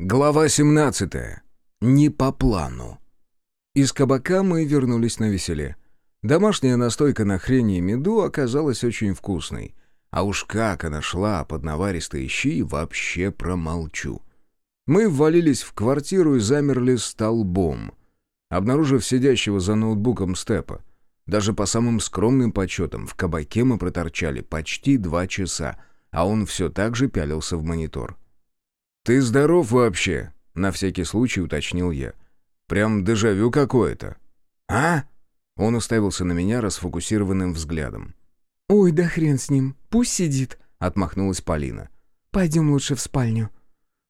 Глава 17. Не по плану. Из кабака мы вернулись на веселе. Домашняя настойка на хрени и меду оказалась очень вкусной. А уж как она шла под наваристые щи, вообще промолчу. Мы ввалились в квартиру и замерли столбом, обнаружив сидящего за ноутбуком степа. Даже по самым скромным подсчетам в кабаке мы проторчали почти два часа, а он все так же пялился в монитор. «Ты здоров вообще?» — на всякий случай уточнил я. «Прям дежавю какое-то». «А?» — он уставился на меня расфокусированным взглядом. «Ой, да хрен с ним, пусть сидит», — отмахнулась Полина. «Пойдем лучше в спальню».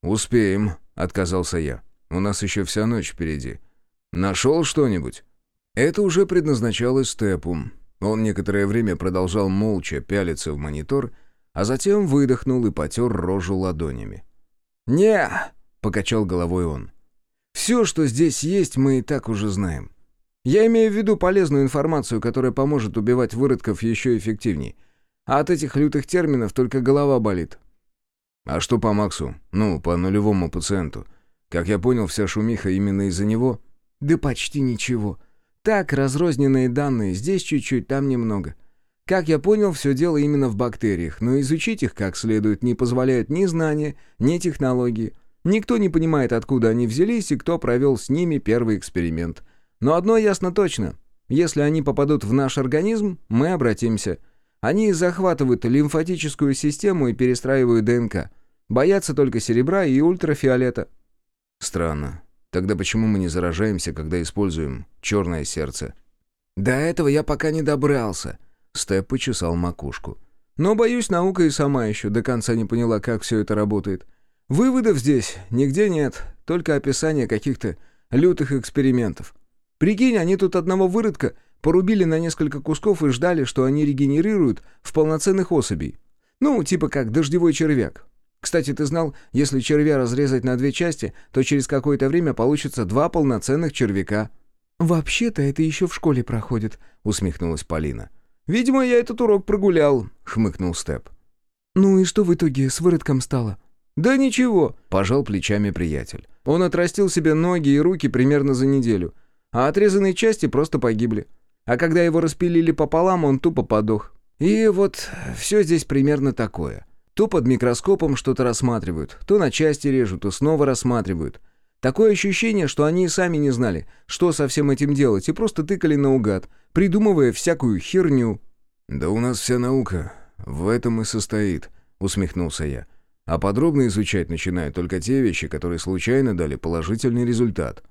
«Успеем», — отказался я. «У нас еще вся ночь впереди. Нашел что-нибудь?» Это уже предназначалось Степу. Он некоторое время продолжал молча пялиться в монитор, а затем выдохнул и потер рожу ладонями. «Не!» — покачал головой он. «Все, что здесь есть, мы и так уже знаем. Я имею в виду полезную информацию, которая поможет убивать выродков еще эффективней. А от этих лютых терминов только голова болит». «А что по Максу? Ну, по нулевому пациенту? Как я понял, вся шумиха именно из-за него?» «Да почти ничего. Так, разрозненные данные, здесь чуть-чуть, там немного. Как я понял, все дело именно в бактериях, но изучить их как следует не позволяют ни знания, ни технологии. Никто не понимает, откуда они взялись и кто провел с ними первый эксперимент. Но одно ясно точно. Если они попадут в наш организм, мы обратимся. Они захватывают лимфатическую систему и перестраивают ДНК. Боятся только серебра и ультрафиолета. Странно. Тогда почему мы не заражаемся, когда используем черное сердце? До этого я пока не добрался. Степ почесал макушку. «Но, боюсь, наука и сама еще до конца не поняла, как все это работает. Выводов здесь нигде нет, только описание каких-то лютых экспериментов. Прикинь, они тут одного выродка порубили на несколько кусков и ждали, что они регенерируют в полноценных особей. Ну, типа как дождевой червяк. Кстати, ты знал, если червя разрезать на две части, то через какое-то время получится два полноценных червяка». «Вообще-то это еще в школе проходит», — усмехнулась Полина. «Видимо, я этот урок прогулял», — хмыкнул Степ. «Ну и что в итоге с выродком стало?» «Да ничего», — пожал плечами приятель. «Он отрастил себе ноги и руки примерно за неделю, а отрезанные части просто погибли. А когда его распилили пополам, он тупо подох. И вот все здесь примерно такое. То под микроскопом что-то рассматривают, то на части режут, то снова рассматривают. Такое ощущение, что они и сами не знали, что со всем этим делать, и просто тыкали наугад, придумывая всякую херню». «Да у нас вся наука в этом и состоит», — усмехнулся я. «А подробно изучать начинают только те вещи, которые случайно дали положительный результат».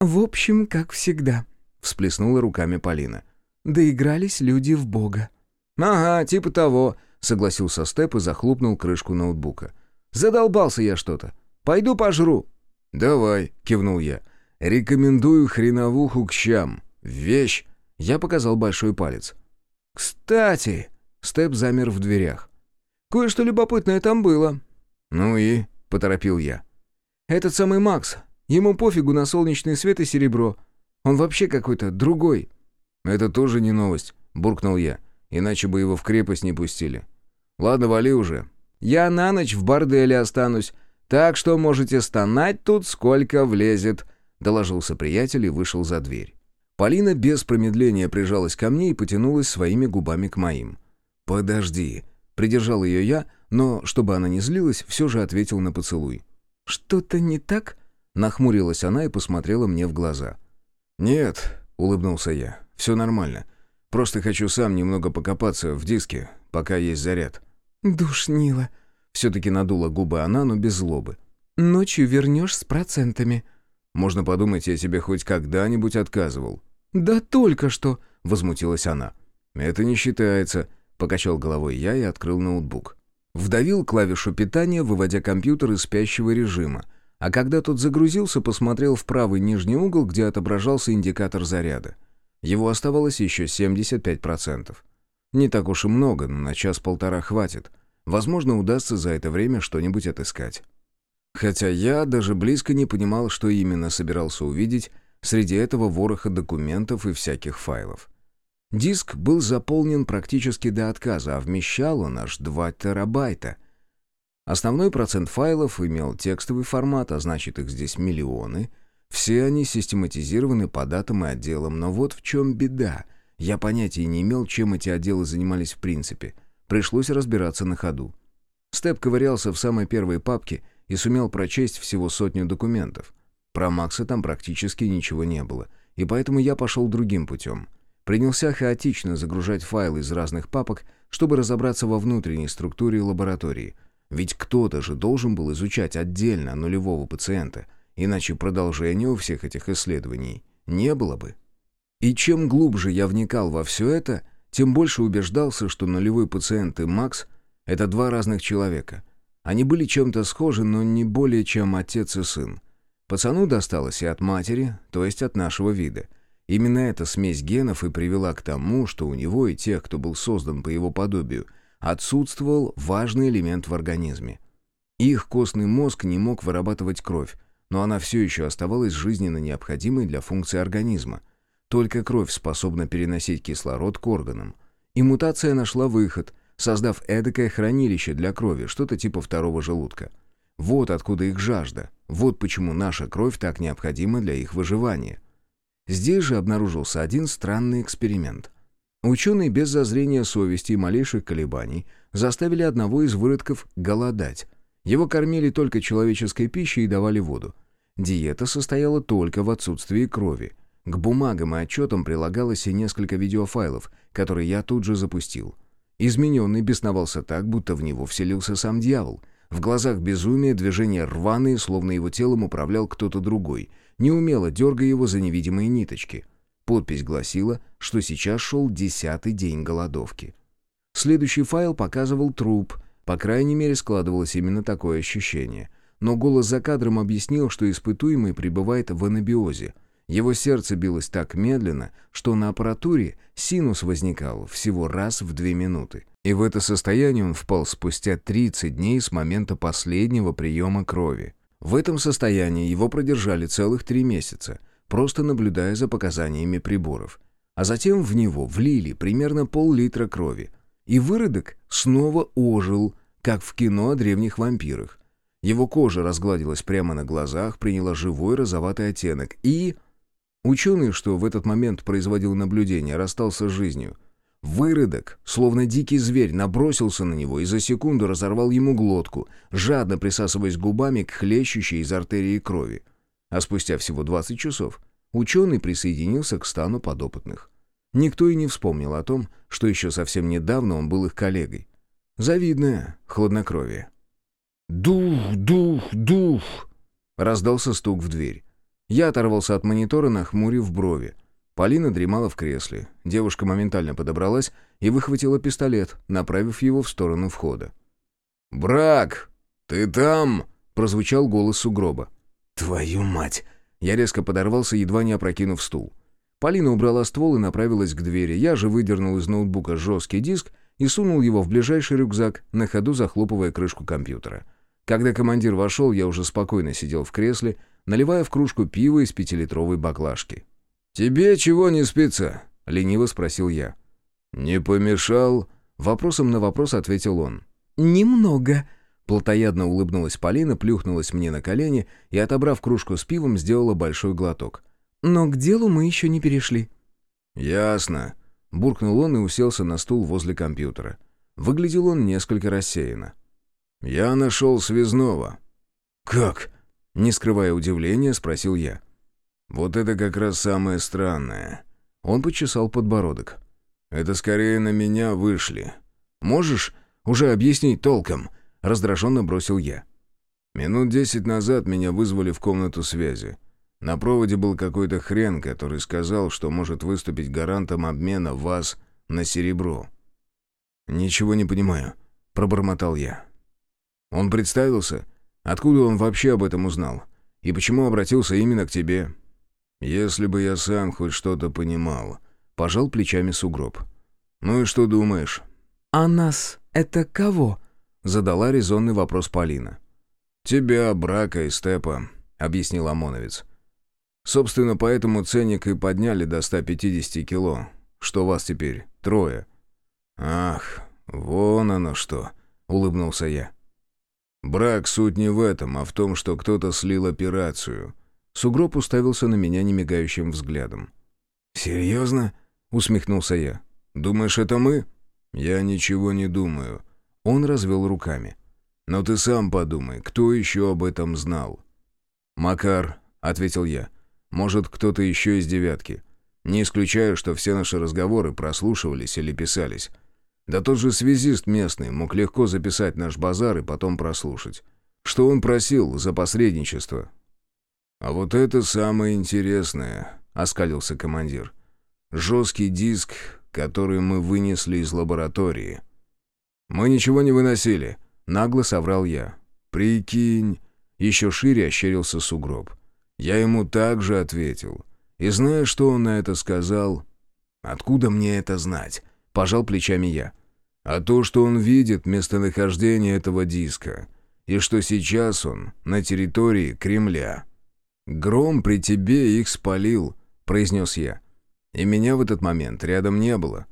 «В общем, как всегда», — всплеснула руками Полина. «Доигрались люди в Бога». «Ага, типа того», — согласился Степ и захлопнул крышку ноутбука. «Задолбался я что-то. Пойду пожру». «Давай», — кивнул я. «Рекомендую хреновуху к щам. Вещь!» Я показал большой палец. «Кстати...» — Степ замер в дверях. «Кое-что любопытное там было». «Ну и?» — поторопил я. «Этот самый Макс. Ему пофигу на солнечный свет и серебро. Он вообще какой-то другой». «Это тоже не новость», — буркнул я. «Иначе бы его в крепость не пустили. Ладно, вали уже. Я на ночь в борделе останусь. «Так что можете стонать тут, сколько влезет», — доложился приятель и вышел за дверь. Полина без промедления прижалась ко мне и потянулась своими губами к моим. «Подожди», — придержал ее я, но, чтобы она не злилась, все же ответил на поцелуй. «Что-то не так?» — нахмурилась она и посмотрела мне в глаза. «Нет», — улыбнулся я, — «все нормально. Просто хочу сам немного покопаться в диске, пока есть заряд». «Душнило», все-таки надула губы она, но без злобы. «Ночью вернешь с процентами». «Можно подумать, я тебе хоть когда-нибудь отказывал». «Да только что», — возмутилась она. «Это не считается», — покачал головой я и открыл ноутбук. Вдавил клавишу питания, выводя компьютер из спящего режима, а когда тот загрузился, посмотрел в правый нижний угол, где отображался индикатор заряда. Его оставалось еще 75%. Не так уж и много, но на час-полтора хватит — Возможно, удастся за это время что-нибудь отыскать. Хотя я даже близко не понимал, что именно собирался увидеть среди этого вороха документов и всяких файлов. Диск был заполнен практически до отказа, а вмещал он аж 2 терабайта. Основной процент файлов имел текстовый формат, а значит их здесь миллионы. Все они систематизированы по датам и отделам, но вот в чем беда. Я понятия не имел, чем эти отделы занимались в принципе. Пришлось разбираться на ходу. Степ ковырялся в самой первой папке и сумел прочесть всего сотню документов. Про Макса там практически ничего не было, и поэтому я пошел другим путем. Принялся хаотично загружать файлы из разных папок, чтобы разобраться во внутренней структуре лаборатории. Ведь кто-то же должен был изучать отдельно нулевого пациента, иначе продолжения у всех этих исследований не было бы. И чем глубже я вникал во все это, тем больше убеждался, что нулевой пациент и Макс — это два разных человека. Они были чем-то схожи, но не более чем отец и сын. Пацану досталось и от матери, то есть от нашего вида. Именно эта смесь генов и привела к тому, что у него и тех, кто был создан по его подобию, отсутствовал важный элемент в организме. Их костный мозг не мог вырабатывать кровь, но она все еще оставалась жизненно необходимой для функции организма. Только кровь способна переносить кислород к органам. И мутация нашла выход, создав эдакое хранилище для крови, что-то типа второго желудка. Вот откуда их жажда. Вот почему наша кровь так необходима для их выживания. Здесь же обнаружился один странный эксперимент. Ученые без зазрения совести и малейших колебаний заставили одного из выродков голодать. Его кормили только человеческой пищей и давали воду. Диета состояла только в отсутствии крови. К бумагам и отчетам прилагалось и несколько видеофайлов, которые я тут же запустил. Измененный бесновался так, будто в него вселился сам дьявол — в глазах безумие, движения рваные, словно его телом управлял кто-то другой, неумело дергая его за невидимые ниточки. Подпись гласила, что сейчас шел десятый день голодовки. Следующий файл показывал труп, по крайней мере складывалось именно такое ощущение. Но голос за кадром объяснил, что испытуемый пребывает в анабиозе, его сердце билось так медленно, что на аппаратуре синус возникал всего раз в две минуты. И в это состояние он впал спустя 30 дней с момента последнего приема крови. В этом состоянии его продержали целых три месяца, просто наблюдая за показаниями приборов. А затем в него влили примерно пол-литра крови. И выродок снова ожил, как в кино о древних вампирах. Его кожа разгладилась прямо на глазах, приняла живой розоватый оттенок и... Ученый, что в этот момент производил наблюдение, расстался с жизнью. Выродок, словно дикий зверь, набросился на него и за секунду разорвал ему глотку, жадно присасываясь губами к хлещущей из артерии крови. А спустя всего 20 часов ученый присоединился к стану подопытных. Никто и не вспомнил о том, что еще совсем недавно он был их коллегой. Завидное хладнокровие. «Дух, дух, дух!» Раздался стук в дверь. Я оторвался от монитора, нахмурив брови. Полина дремала в кресле. Девушка моментально подобралась и выхватила пистолет, направив его в сторону входа. «Брак! Ты там?» — прозвучал голос сугроба. «Твою мать!» Я резко подорвался, едва не опрокинув стул. Полина убрала ствол и направилась к двери. Я же выдернул из ноутбука жесткий диск и сунул его в ближайший рюкзак, на ходу захлопывая крышку компьютера. Когда командир вошел, я уже спокойно сидел в кресле, наливая в кружку пива из пятилитровой баклажки. «Тебе чего не спится?» — лениво спросил я. «Не помешал?» — вопросом на вопрос ответил он. «Немного». Платоядно улыбнулась Полина, плюхнулась мне на колени и, отобрав кружку с пивом, сделала большой глоток. «Но к делу мы еще не перешли». «Ясно», — буркнул он и уселся на стул возле компьютера. Выглядел он несколько рассеянно. «Я нашел связного». «Как?» Не скрывая удивления, спросил я. «Вот это как раз самое странное». Он почесал подбородок. «Это скорее на меня вышли. Можешь уже объяснить толком?» Раздраженно бросил я. Минут десять назад меня вызвали в комнату связи. На проводе был какой-то хрен, который сказал, что может выступить гарантом обмена вас на серебро. «Ничего не понимаю», — пробормотал я. Он представился Откуда он вообще об этом узнал? И почему обратился именно к тебе? Если бы я сам хоть что-то понимал. Пожал плечами сугроб. Ну и что думаешь? А нас это кого? Задала резонный вопрос Полина. Тебя, Брака и Степа, объяснил ОМОНовец. Собственно, поэтому ценник и подняли до 150 кило. Что вас теперь? Трое. Ах, вон оно что, улыбнулся я. «Брак суть не в этом, а в том, что кто-то слил операцию». Сугроб уставился на меня немигающим взглядом. «Серьезно?» — усмехнулся я. «Думаешь, это мы?» «Я ничего не думаю». Он развел руками. «Но ты сам подумай, кто еще об этом знал?» «Макар», — ответил я. «Может, кто-то еще из девятки. Не исключаю, что все наши разговоры прослушивались или писались. Да тот же связист местный мог легко записать наш базар и потом прослушать. Что он просил за посредничество?» «А вот это самое интересное», — оскалился командир. «Жесткий диск, который мы вынесли из лаборатории». «Мы ничего не выносили», — нагло соврал я. «Прикинь», — еще шире ощерился сугроб. Я ему также ответил. И знаешь, что он на это сказал? «Откуда мне это знать?» — пожал плечами я. «А то, что он видит местонахождение этого диска, и что сейчас он на территории Кремля». «Гром при тебе их спалил», — произнес я. «И меня в этот момент рядом не было».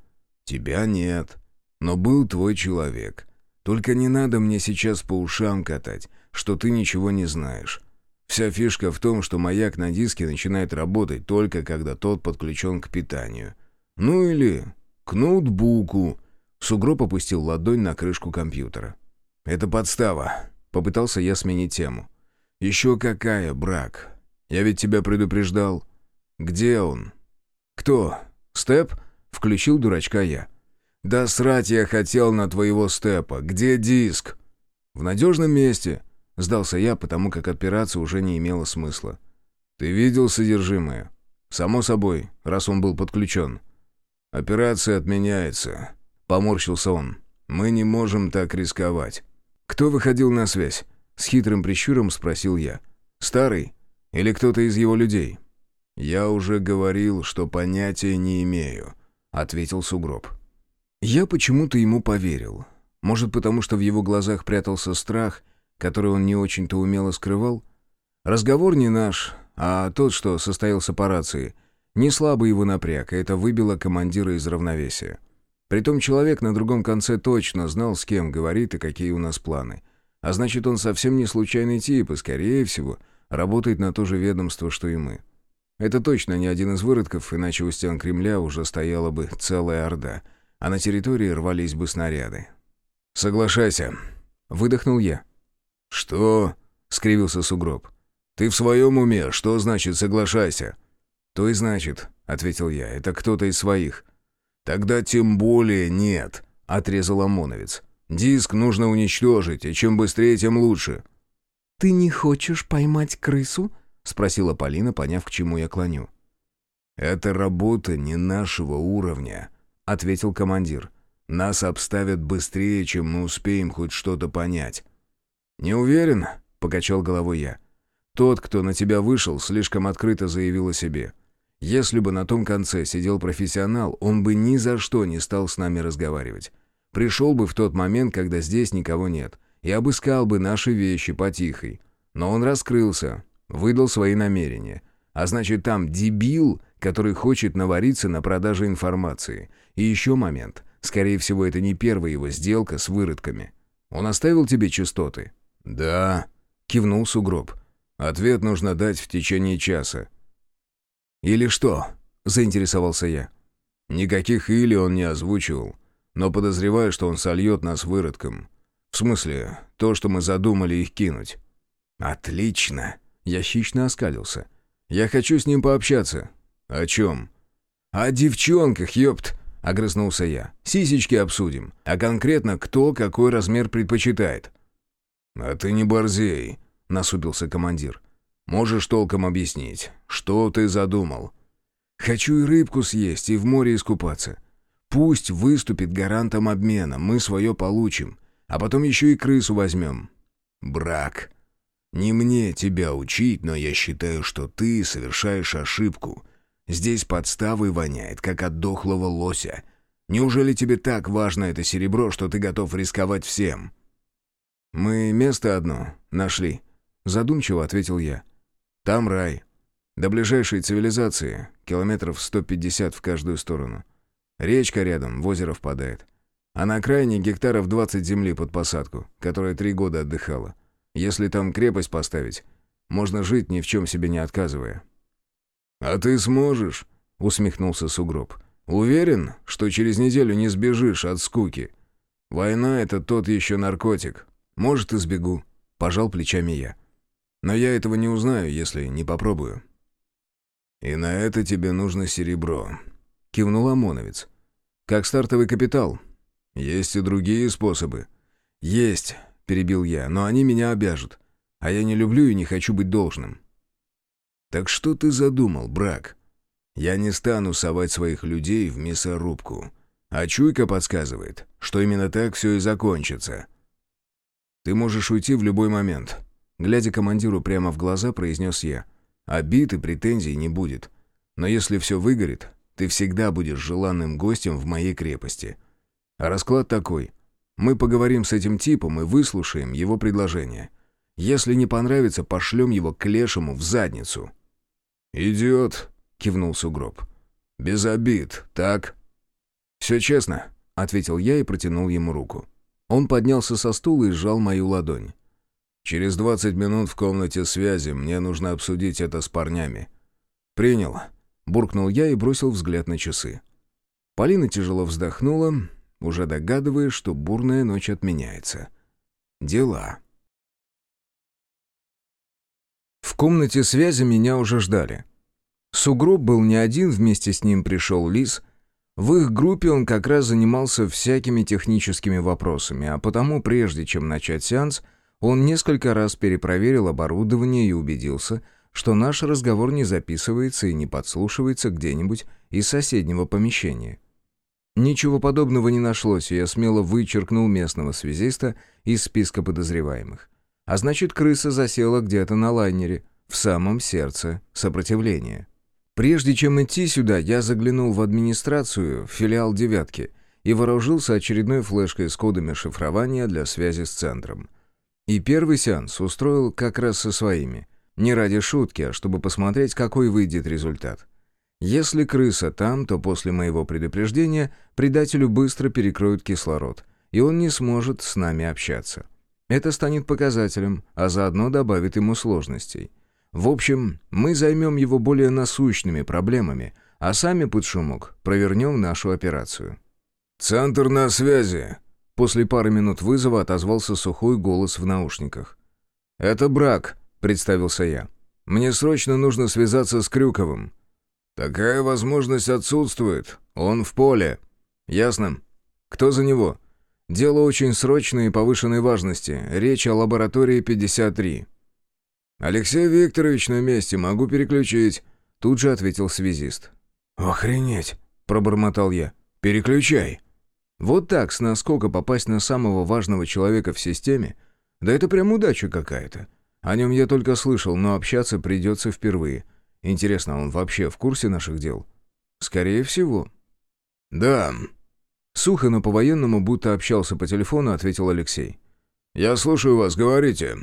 «Тебя нет, но был твой человек. Только не надо мне сейчас по ушам катать, что ты ничего не знаешь. Вся фишка в том, что маяк на диске начинает работать только когда тот подключен к питанию. Ну или к ноутбуку. Сугроб опустил ладонь на крышку компьютера. «Это подстава», — попытался я сменить тему. «Еще какая, брак? Я ведь тебя предупреждал. Где он?» «Кто? Степ?» — включил дурачка я. «Да срать я хотел на твоего степа. Где диск?» «В надежном месте», Сдался я, потому как отпираться уже не имело смысла. «Ты видел содержимое?» «Само собой, раз он был подключен». «Операция отменяется», — поморщился он. «Мы не можем так рисковать». «Кто выходил на связь?» — с хитрым прищуром спросил я. «Старый? Или кто-то из его людей?» «Я уже говорил, что понятия не имею», — ответил Сугроб. Я почему-то ему поверил. Может, потому что в его глазах прятался страх, который он не очень-то умело скрывал? Разговор не наш, а тот, что состоялся по рации. Не слабо его напряг, и это выбило командира из равновесия. Притом человек на другом конце точно знал, с кем говорит и какие у нас планы. А значит, он совсем не случайный тип, и, скорее всего, работает на то же ведомство, что и мы. Это точно не один из выродков, иначе у стен Кремля уже стояла бы целая орда, а на территории рвались бы снаряды. «Соглашайся», — выдохнул я. «Что?» — скривился сугроб. «Ты в своем уме? Что значит «соглашайся»?» «То и значит», — ответил я. «Это кто-то из своих». «Тогда тем более нет», — отрезал ОМОНовец. «Диск нужно уничтожить, и чем быстрее, тем лучше». «Ты не хочешь поймать крысу?» — спросила Полина, поняв, к чему я клоню. «Это работа не нашего уровня», — ответил командир. «Нас обставят быстрее, чем мы успеем хоть что-то понять. «Не уверен», — покачал головой я. «Тот, кто на тебя вышел, слишком открыто заявил о себе. Если бы на том конце сидел профессионал, он бы ни за что не стал с нами разговаривать. Пришел бы в тот момент, когда здесь никого нет, и обыскал бы наши вещи потихой. Но он раскрылся, выдал свои намерения. А значит, там дебил, который хочет навариться на продаже информации. И еще момент. Скорее всего, это не первая его сделка с выродками. Он оставил тебе частоты?» «Да», — кивнул сугроб. «Ответ нужно дать в течение часа». «Или что?» — заинтересовался я. Никаких «или» он не озвучивал, но подозреваю, что он сольет нас выродком. В смысле, то, что мы задумали их кинуть. «Отлично!» — я хищно оскалился. «Я хочу с ним пообщаться». «О чем?» «О девчонках, ёпт!» — огрызнулся я. «Сисечки обсудим. А конкретно, кто какой размер предпочитает». «А ты не борзей», — насупился командир. «Можешь толком объяснить, что ты задумал?» «Хочу и рыбку съесть, и в море искупаться. Пусть выступит гарантом обмена, мы свое получим, а потом еще и крысу возьмем». «Брак. Не мне тебя учить, но я считаю, что ты совершаешь ошибку. Здесь подставой воняет, как от дохлого лося. Неужели тебе так важно это серебро, что ты готов рисковать всем?» «Мы место одно нашли», — задумчиво ответил я. «Там рай. До ближайшей цивилизации километров 150 в каждую сторону. Речка рядом, в озеро впадает. А на окраине гектаров 20 земли под посадку, которая три года отдыхала. Если там крепость поставить, можно жить ни в чем себе не отказывая». «А ты сможешь?» — усмехнулся Сугроб. «Уверен, что через неделю не сбежишь от скуки. Война — это тот еще наркотик. Может, и сбегу», — пожал плечами я. «Но я этого не узнаю, если не попробую». «И на это тебе нужно серебро», — кивнул ОМОНовец. «Как стартовый капитал. Есть и другие способы». «Есть», — перебил я, — «но они меня обяжут. А я не люблю и не хочу быть должным». «Так что ты задумал, брак?» «Я не стану совать своих людей в мясорубку. А чуйка подсказывает, что именно так все и закончится». «Ты можешь уйти в любой момент», — глядя командиру прямо в глаза, произнес я. Обид и претензий не будет. Но если все выгорит, ты всегда будешь желанным гостем в моей крепости. А расклад такой. Мы поговорим с этим типом и выслушаем его предложение. Если не понравится, пошлем его к лешему в задницу». «Идиот», — кивнул Сугроб. «Без обид, так?» «Все честно», — ответил я и протянул ему руку. Он поднялся со стула и сжал мою ладонь. Через 20 минут в комнате связи мне нужно обсудить это с парнями». «Принял», — буркнул я и бросил взгляд на часы. Полина тяжело вздохнула, уже догадываясь, что бурная ночь отменяется. «Дела». В комнате связи меня уже ждали. Сугроб был не один, вместе с ним пришел Лис. В их группе он как раз занимался всякими техническими вопросами, а потому, прежде чем начать сеанс, он несколько раз перепроверил оборудование и убедился, что наш разговор не записывается и не подслушивается где-нибудь из соседнего помещения. Ничего подобного не нашлось, и я смело вычеркнул местного связиста из списка подозреваемых. А значит, крыса засела где-то на лайнере, в самом сердце сопротивления. Прежде чем идти сюда, я заглянул в администрацию, в филиал «девятки», и вооружился очередной флешкой с кодами шифрования для связи с центром — и первый сеанс устроил как раз со своими. Не ради шутки, а чтобы посмотреть, какой выйдет результат. Если крыса там, то после моего предупреждения предателю быстро перекроют кислород, и он не сможет с нами общаться. Это станет показателем, а заодно добавит ему сложностей. В общем, мы займем его более насущными проблемами, а сами под шумок провернем нашу операцию. «Центр на связи!» После пары минут вызова отозвался сухой голос в наушниках. «Это брак», — представился я. «Мне срочно нужно связаться с Крюковым». «Такая возможность отсутствует. Он в поле». «Ясно. Кто за него?» «Дело очень срочное и повышенной важности. Речь о лаборатории 53». «Алексей Викторович на месте. Могу переключить», — тут же ответил связист. «Охренеть», — пробормотал я. «Переключай». Вот так с наскока попасть на самого важного человека в системе, да это прям удача какая-то. О нем я только слышал, но общаться придется впервые. Интересно, он вообще в курсе наших дел? Скорее всего. Да. Сухо, но по-военному, будто общался по телефону, ответил Алексей. Я слушаю вас, говорите.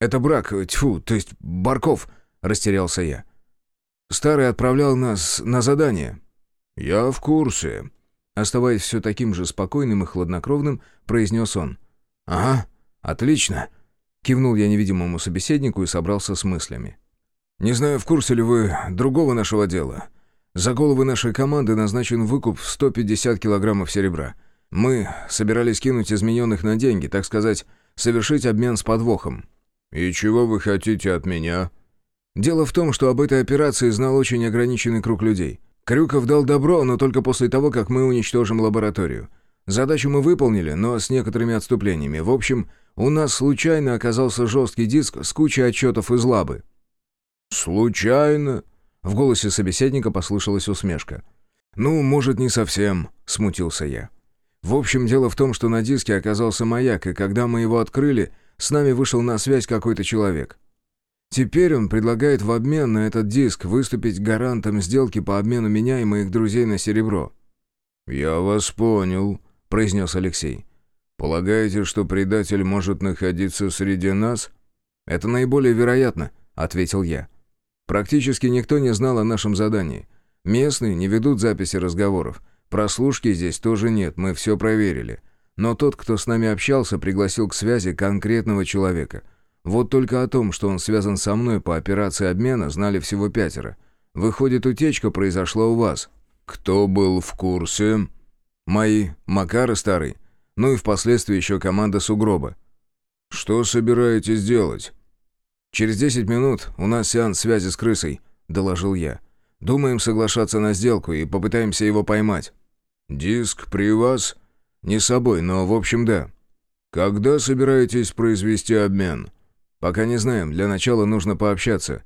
Это брак, тьфу, то есть Барков, растерялся я. Старый отправлял нас на задание. Я в курсе, Оставаясь все таким же спокойным и хладнокровным, произнес он. «Ага, отлично!» Кивнул я невидимому собеседнику и собрался с мыслями. «Не знаю, в курсе ли вы другого нашего дела. За головы нашей команды назначен выкуп в 150 килограммов серебра. Мы собирались кинуть измененных на деньги, так сказать, совершить обмен с подвохом». «И чего вы хотите от меня?» «Дело в том, что об этой операции знал очень ограниченный круг людей. Крюков дал добро, но только после того, как мы уничтожим лабораторию. Задачу мы выполнили, но с некоторыми отступлениями. В общем, у нас случайно оказался жесткий диск с кучей отчетов из лабы». «Случайно?» В голосе собеседника послышалась усмешка. «Ну, может, не совсем», — смутился я. «В общем, дело в том, что на диске оказался маяк, и когда мы его открыли, с нами вышел на связь какой-то человек. Теперь он предлагает в обмен на этот диск выступить гарантом сделки по обмену меня и моих друзей на серебро». «Я вас понял», — произнес Алексей. «Полагаете, что предатель может находиться среди нас?» «Это наиболее вероятно», — ответил я. «Практически никто не знал о нашем задании. Местные не ведут записи разговоров. Прослушки здесь тоже нет, мы все проверили. Но тот, кто с нами общался, пригласил к связи конкретного человека — Вот только о том, что он связан со мной по операции обмена, знали всего пятеро. Выходит, утечка произошла у вас. Кто был в курсе? Мои, Макар и Старый. Ну и впоследствии еще команда Сугроба. Что собираетесь делать? Через 10 минут у нас сеанс связи с крысой, доложил я. Думаем соглашаться на сделку и попытаемся его поймать. Диск при вас? Не собой, но в общем да. Когда собираетесь произвести обмен? Пока не знаем, для начала нужно пообщаться.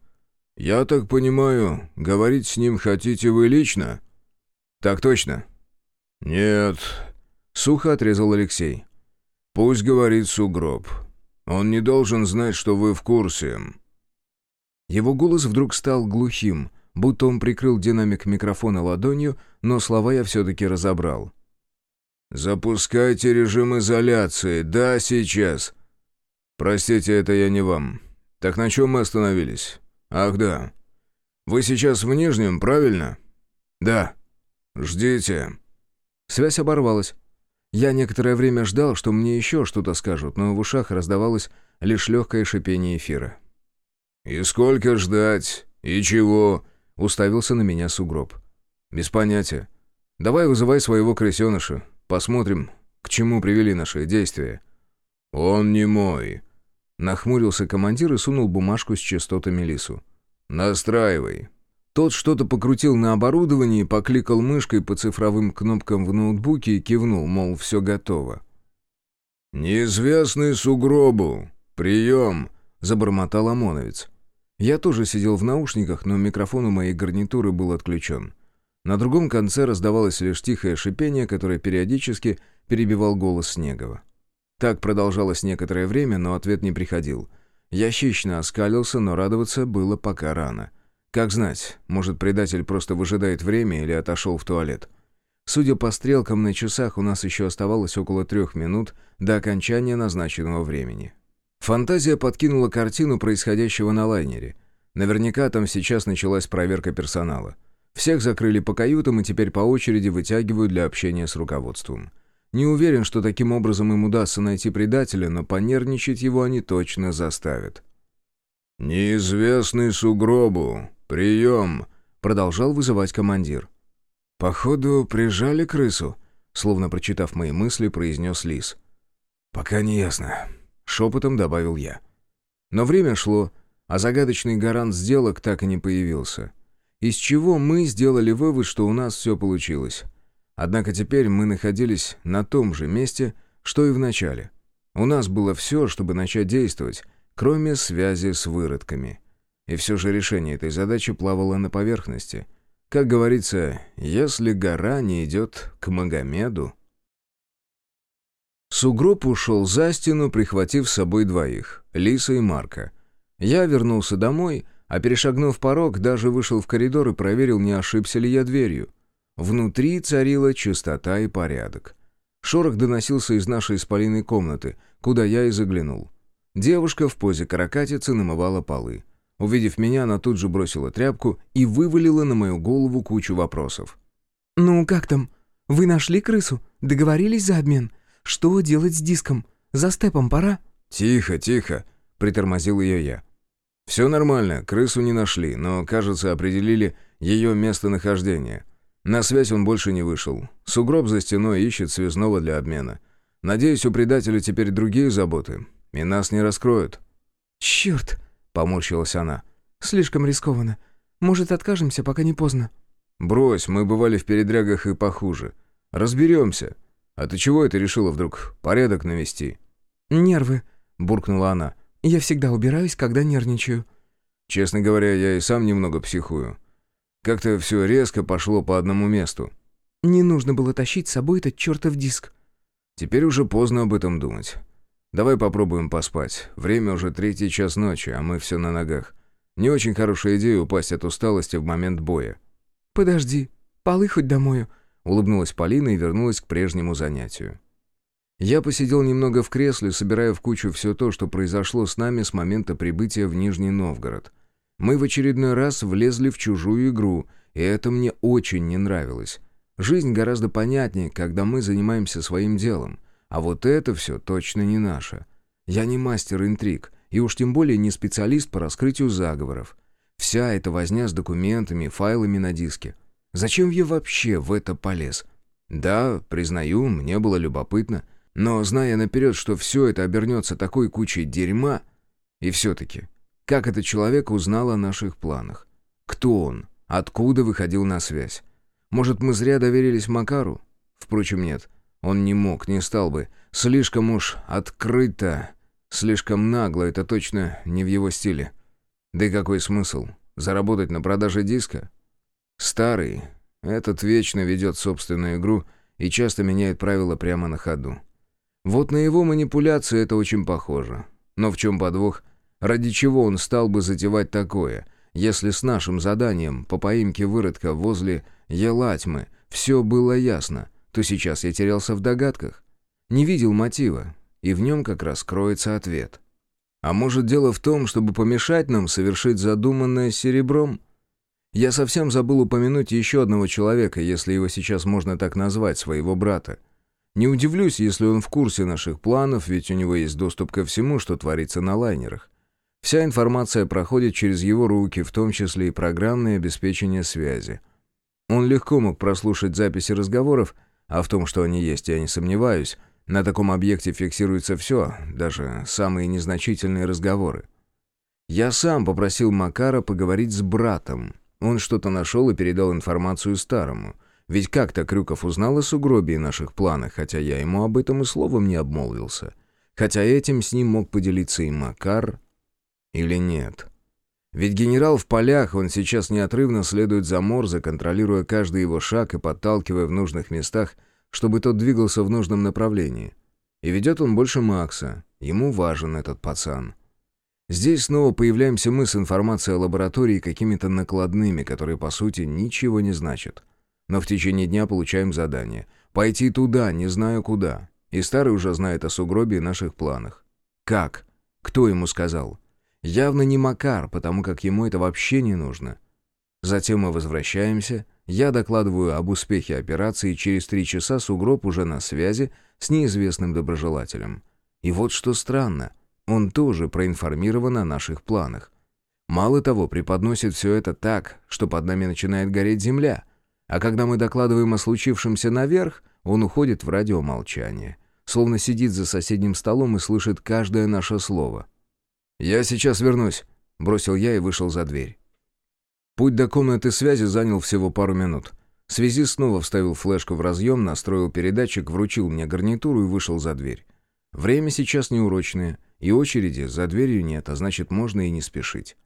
Я так понимаю, говорить с ним хотите вы лично? Так точно. Нет, сухо отрезал Алексей. Пусть говорит сугроб. Он не должен знать, что вы в курсе. Его голос вдруг стал глухим, будто он прикрыл динамик микрофона ладонью, но слова я все-таки разобрал. «Запускайте режим изоляции, да, сейчас!» «Простите, это я не вам. Так на чем мы остановились?» «Ах, да. Вы сейчас в Нижнем, правильно?» «Да. Ждите». Связь оборвалась. Я некоторое время ждал, что мне еще что-то скажут, но в ушах раздавалось лишь легкое шипение эфира. «И сколько ждать? И чего?» — уставился на меня сугроб. «Без понятия. Давай вызывай своего крысеныша. Посмотрим, к чему привели наши действия». «Он не мой», Нахмурился командир и сунул бумажку с частотами лису. «Настраивай». Тот что-то покрутил на оборудовании, покликал мышкой по цифровым кнопкам в ноутбуке и кивнул, мол, все готово. «Неизвестный сугробу! Прием!» — забормотал ОМОНовец. Я тоже сидел в наушниках, но микрофон у моей гарнитуры был отключен. На другом конце раздавалось лишь тихое шипение, которое периодически перебивал голос Снегова. Так продолжалось некоторое время, но ответ не приходил. Я хищно оскалился, но радоваться было пока рано. Как знать, может, предатель просто выжидает время или отошел в туалет. Судя по стрелкам на часах, у нас еще оставалось около трех минут до окончания назначенного времени. Фантазия подкинула картину происходящего на лайнере. Наверняка там сейчас началась проверка персонала. Всех закрыли по каютам и теперь по очереди вытягивают для общения с руководством. Не уверен, что таким образом им удастся найти предателя, но понервничать его они точно заставят. «Неизвестный сугробу. Прием!» — продолжал вызывать командир. «Походу, прижали крысу», — словно прочитав мои мысли, произнес Лис. «Пока не ясно», — шепотом добавил я. Но время шло, а загадочный гарант сделок так и не появился. Из чего мы сделали вывод, что у нас все получилось. Однако теперь мы находились на том же месте, что и в начале. У нас было все, чтобы начать действовать, кроме связи с выродками. И все же решение этой задачи плавало на поверхности. Как говорится, если гора не идет к Магомеду... Сугроб ушел за стену, прихватив с собой двоих — Лиса и Марка. Я вернулся домой, а перешагнув порог, даже вышел в коридор и проверил, не ошибся ли я дверью. Внутри царила чистота и порядок. Шорох доносился из нашей исполинной комнаты, куда я и заглянул. Девушка в позе каракатицы намывала полы. Увидев меня, она тут же бросила тряпку и вывалила на мою голову кучу вопросов. «Ну, как там? Вы нашли крысу? Договорились за обмен? Что делать с диском? За степом пора?» «Тихо, тихо», — притормозил ее я. «Все нормально, крысу не нашли, но, кажется, определили ее местонахождение. На связь он больше не вышел. Сугроб за стеной ищет связного для обмена. Надеюсь, у предателя теперь другие заботы, и нас не раскроют». «Черт!» — поморщилась она. «Слишком рискованно. Может, откажемся, пока не поздно?» «Брось, мы бывали в передрягах и похуже. Разберемся. А ты чего это решила вдруг порядок навести?» «Нервы», — буркнула она. «Я всегда убираюсь, когда нервничаю». «Честно говоря, я и сам немного психую. Как-то все резко пошло по одному месту. Не нужно было тащить с собой этот чертов диск. Теперь уже поздно об этом думать. Давай попробуем поспать. Время уже третий час ночи, а мы все на ногах. Не очень хорошая идея упасть от усталости в момент боя. «Подожди, полы хоть домою», — улыбнулась Полина и вернулась к прежнему занятию. Я посидел немного в кресле, собирая в кучу все то, что произошло с нами с момента прибытия в Нижний Новгород. Мы в очередной раз влезли в чужую игру, и это мне очень не нравилось. Жизнь гораздо понятнее, когда мы занимаемся своим делом. А вот это все точно не наше. Я не мастер интриг, и уж тем более не специалист по раскрытию заговоров. Вся эта возня с документами, файлами на диске. Зачем я вообще в это полез? Да, признаю, мне было любопытно, но зная наперед, что все это обернется такой кучей дерьма... И все-таки, как этот человек узнал о наших планах? Кто он? Откуда выходил на связь? Может, мы зря доверились Макару? Впрочем, нет. Он не мог, не стал бы. Слишком уж открыто, слишком нагло, это точно не в его стиле. Да и какой смысл? Заработать на продаже диска? Старый. Этот вечно ведет собственную игру и часто меняет правила прямо на ходу. Вот на его манипуляции это очень похоже. Но в чем подвох? Ради чего он стал бы затевать такое, если с нашим заданием по поимке выродка возле Елатьмы все было ясно, то сейчас я терялся в догадках. Не видел мотива, и в нем как раз кроется ответ. А может, дело в том, чтобы помешать нам совершить задуманное серебром? Я совсем забыл упомянуть еще одного человека, если его сейчас можно так назвать, своего брата. Не удивлюсь, если он в курсе наших планов, ведь у него есть доступ ко всему, что творится на лайнерах. Вся информация проходит через его руки, в том числе и программное обеспечение связи. Он легко мог прослушать записи разговоров, а в том, что они есть, я не сомневаюсь, на таком объекте фиксируется все, даже самые незначительные разговоры. Я сам попросил Макара поговорить с братом. Он что-то нашел и передал информацию старому. Ведь как-то Крюков узнал о сугробе и наших планах, хотя я ему об этом и словом не обмолвился. Хотя этим с ним мог поделиться и Макар, или нет. Ведь генерал в полях, он сейчас неотрывно следует за Морзе, контролируя каждый его шаг и подталкивая в нужных местах – чтобы тот двигался в нужном направлении. И ведет он больше Макса. Ему важен этот пацан. Здесь снова появляемся мы с информацией о лаборатории какими-то накладными, которые, по сути, ничего не значат. Но в течение дня получаем задание. Пойти туда, не знаю куда. И старый уже знает о сугробе и наших планах. Как? Кто ему сказал? Явно не Макар, потому как ему это вообще не нужно. Затем мы возвращаемся — я докладываю об успехе операции, и через три часа сугроб уже на связи с неизвестным доброжелателем. И вот что странно, он тоже проинформирован о наших планах. Мало того, преподносит все это так, что под нами начинает гореть земля. А когда мы докладываем о случившемся наверх, он уходит в радиомолчание. Словно сидит за соседним столом и слышит каждое наше слово. «Я сейчас вернусь», — бросил я и вышел за дверь. Путь до комнаты связи занял всего пару минут. Связист снова вставил флешку в разъем, настроил передатчик, вручил мне гарнитуру и вышел за дверь. Время сейчас неурочное, и очереди за дверью нет, а значит, можно и не спешить.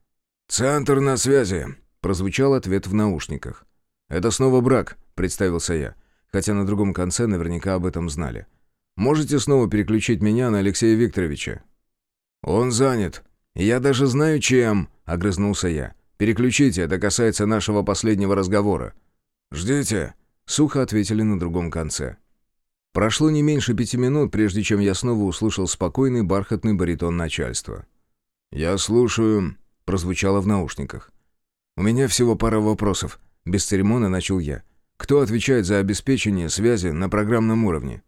«Центр на связи», — прозвучал ответ в наушниках. «Это снова брак», — представился я, хотя на другом конце наверняка об этом знали. «Можете снова переключить меня на Алексея Викторовича?» «Он занят. Я даже знаю, чем», — огрызнулся я. Переключите, это касается нашего последнего разговора». «Ждите», — сухо ответили на другом конце. Прошло не меньше пяти минут, прежде чем я снова услышал спокойный бархатный баритон начальства. «Я слушаю», — прозвучало в наушниках. «У меня всего пара вопросов», — без церемона начал я. «Кто отвечает за обеспечение связи на программном уровне?»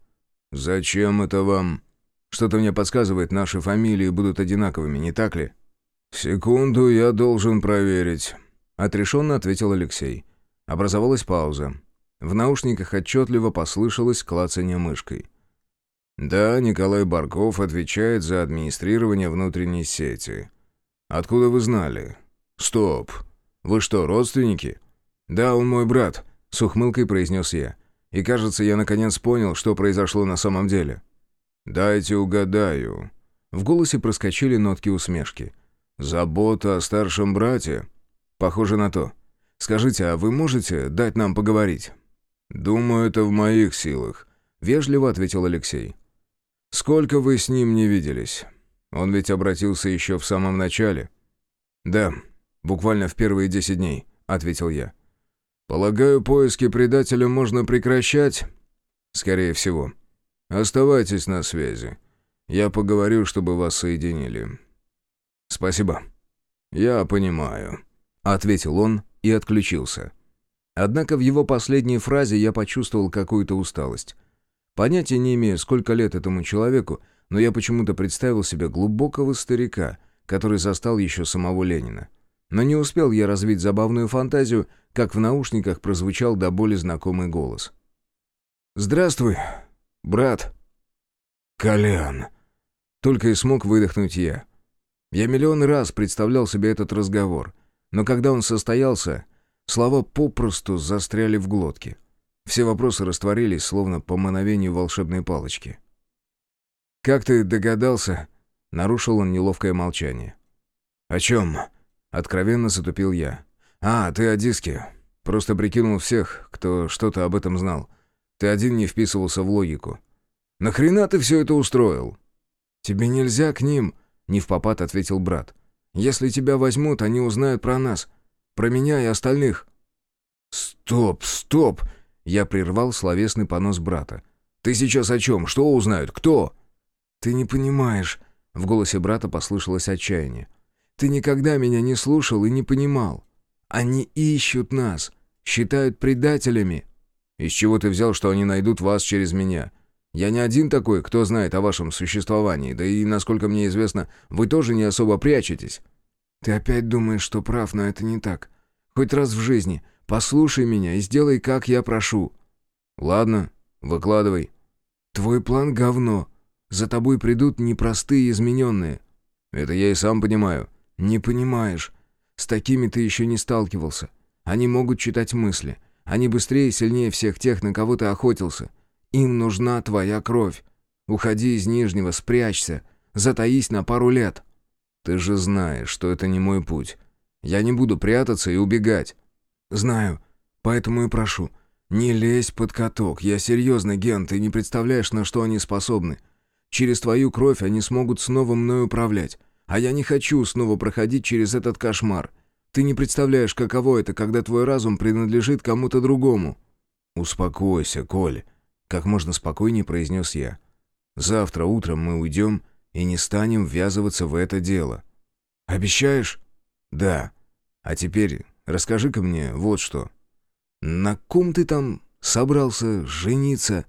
«Зачем это вам?» «Что-то мне подсказывает, наши фамилии будут одинаковыми, не так ли?» «Секунду, я должен проверить», — отрешенно ответил Алексей. Образовалась пауза. В наушниках отчетливо послышалось клацание мышкой. «Да, Николай Барков отвечает за администрирование внутренней сети. Откуда вы знали?» «Стоп! Вы что, родственники?» «Да, он мой брат», — с ухмылкой произнес я. «И кажется, я наконец понял, что произошло на самом деле». «Дайте угадаю». В голосе проскочили нотки усмешки. «Забота о старшем брате?» «Похоже на то. Скажите, а вы можете дать нам поговорить?» «Думаю, это в моих силах», — вежливо ответил Алексей. «Сколько вы с ним не виделись? Он ведь обратился еще в самом начале». «Да, буквально в первые десять дней», — ответил я. «Полагаю, поиски предателя можно прекращать?» «Скорее всего. Оставайтесь на связи. Я поговорю, чтобы вас соединили. «Спасибо». «Я понимаю», — ответил он и отключился. Однако в его последней фразе я почувствовал какую-то усталость. Понятия не имею, сколько лет этому человеку, но я почему-то представил себе глубокого старика, который застал еще самого Ленина. Но не успел я развить забавную фантазию, как в наушниках прозвучал до боли знакомый голос. «Здравствуй, брат». «Колян». Только и смог выдохнуть я. Я миллион раз представлял себе этот разговор, но когда он состоялся, слова попросту застряли в глотке. Все вопросы растворились, словно по мановению волшебной палочки. «Как ты догадался?» — нарушил он неловкое молчание. «О чем?» — откровенно затупил я. «А, ты о диске. Просто прикинул всех, кто что-то об этом знал. Ты один не вписывался в логику. Нахрена ты все это устроил?» «Тебе нельзя к ним», — не в попад ответил брат. «Если тебя возьмут, они узнают про нас. Про меня и остальных». «Стоп, стоп!» Я прервал словесный понос брата. «Ты сейчас о чем? Что узнают? Кто?» «Ты не понимаешь», — в голосе брата послышалось отчаяние. «Ты никогда меня не слушал и не понимал. Они ищут нас, считают предателями». «Из чего ты взял, что они найдут вас через меня? Я не один такой, кто знает о вашем существовании, да и, насколько мне известно, вы тоже не особо прячетесь». «Ты опять думаешь, что прав, но это не так. Хоть раз в жизни послушай меня и сделай, как я прошу». «Ладно, выкладывай». «Твой план — говно. За тобой придут непростые измененные». «Это я и сам понимаю». «Не понимаешь. С такими ты еще не сталкивался. Они могут читать мысли. Они быстрее и сильнее всех тех, на кого ты охотился. Им нужна твоя кровь. Уходи из Нижнего, спрячься. Затаись на пару лет». «Ты же знаешь, что это не мой путь. Я не буду прятаться и убегать». «Знаю. Поэтому и прошу. Не лезь под каток. Я серьезно, Ген, ты не представляешь, на что они способны. Через твою кровь они смогут снова мной управлять. А я не хочу снова проходить через этот кошмар. Ты не представляешь, каково это, когда твой разум принадлежит кому-то другому». «Успокойся, Коль», — как можно спокойнее произнес я. «Завтра утром мы уйдем и не станем ввязываться в это дело». «Обещаешь?» «Да. А теперь расскажи-ка мне вот что. На ком ты там собрался жениться?»